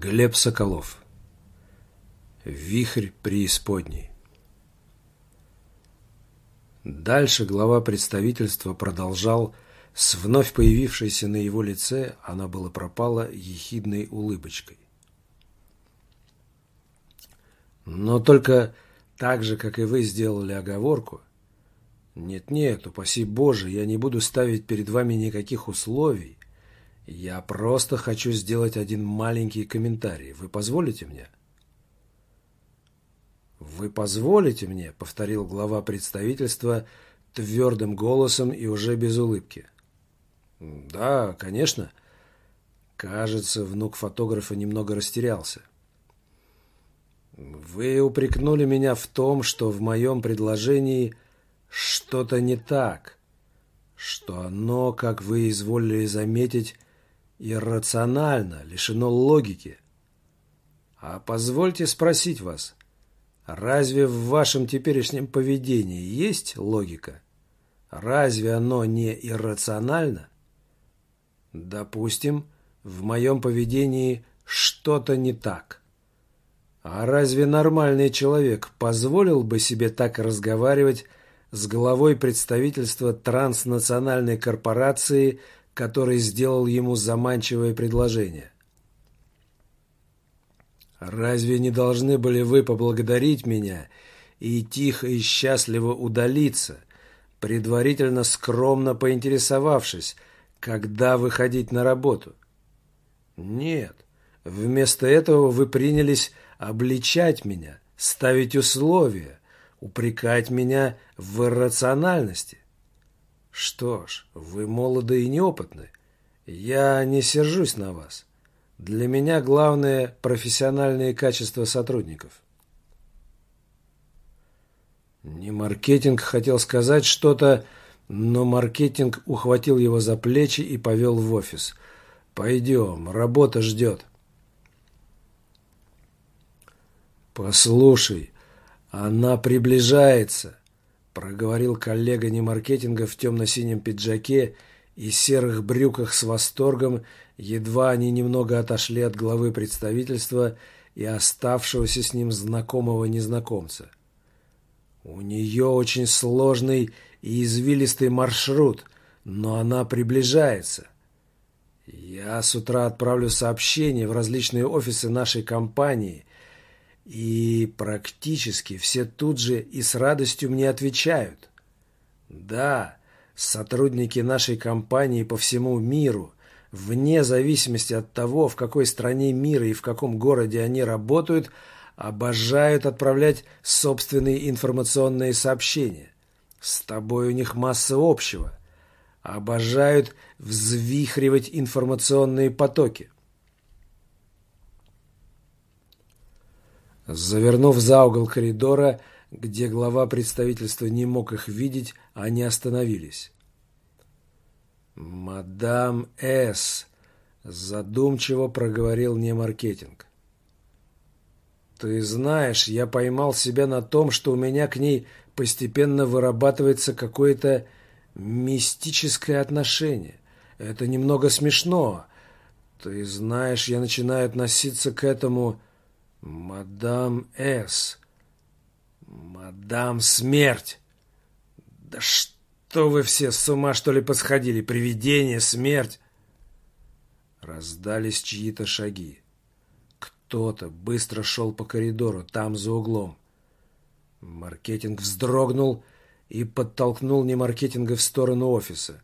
Глеб Соколов. Вихрь преисподней. Дальше глава представительства продолжал. С вновь появившейся на его лице, она была пропала ехидной улыбочкой. Но только так же, как и вы сделали оговорку, нет-нет, упаси Боже, я не буду ставить перед вами никаких условий, я просто хочу сделать один маленький комментарий. Вы позволите мне? Вы позволите мне, повторил глава представительства твердым голосом и уже без улыбки. Да, конечно. Кажется, внук фотографа немного растерялся. Вы упрекнули меня в том, что в моем предложении что-то не так, что оно, как вы изволили заметить, иррационально, лишено логики. А позвольте спросить вас, разве в вашем теперешнем поведении есть логика? Разве оно не иррационально? Допустим, в моем поведении что-то не так. А разве нормальный человек позволил бы себе так разговаривать с главой представительства транснациональной корпорации – который сделал ему заманчивое предложение. «Разве не должны были вы поблагодарить меня и тихо и счастливо удалиться, предварительно скромно поинтересовавшись, когда выходить на работу?» «Нет, вместо этого вы принялись обличать меня, ставить условия, упрекать меня в иррациональности. Что ж, вы молоды и неопытны. Я не сержусь на вас. Для меня главное профессиональные качества сотрудников. Не маркетинг хотел сказать что-то, но маркетинг ухватил его за плечи и повел в офис. «Пойдем, работа ждет». «Послушай, она приближается проговорил коллега немаркетинга в темно-синем пиджаке и серых брюках с восторгом, едва они немного отошли от главы представительства и оставшегося с ним знакомого незнакомца. У нее очень сложный и извилистый маршрут, но она приближается. Я с утра отправлю сообщение в различные офисы нашей компании и практически все тут же и с радостью мне отвечают. Да, сотрудники нашей компании по всему миру, вне зависимости от того, в какой стране мира и в каком городе они работают, обожают отправлять собственные информационные сообщения. С тобой у них масса общего. Обожают взвихривать информационные потоки. Завернув за угол коридора, где глава представительства не мог их видеть, они остановились. «Мадам С. задумчиво проговорил не маркетинг. «Ты знаешь, я поймал себя на том, что у меня к ней постепенно вырабатывается какое-то мистическое отношение. Это немного смешно. Ты знаешь, я начинаю относиться к этому «Мадам С. Мадам Смерть! Да что вы все с ума, что ли, посходили? Привидение, смерть!» Раздались чьи-то шаги. Кто-то быстро шел по коридору, там, за углом. Маркетинг вздрогнул и подтолкнул немаркетинга в сторону офиса.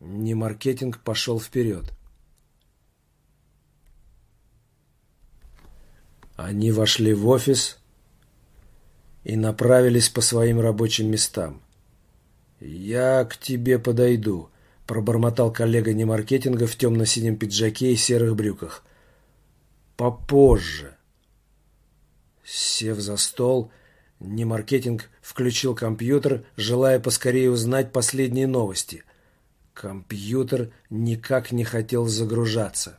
Немаркетинг пошел вперед. Они вошли в офис и направились по своим рабочим местам. «Я к тебе подойду», – пробормотал коллега немаркетинга в темно-синем пиджаке и серых брюках. «Попозже». Сев за стол, немаркетинг включил компьютер, желая поскорее узнать последние новости. Компьютер никак не хотел загружаться.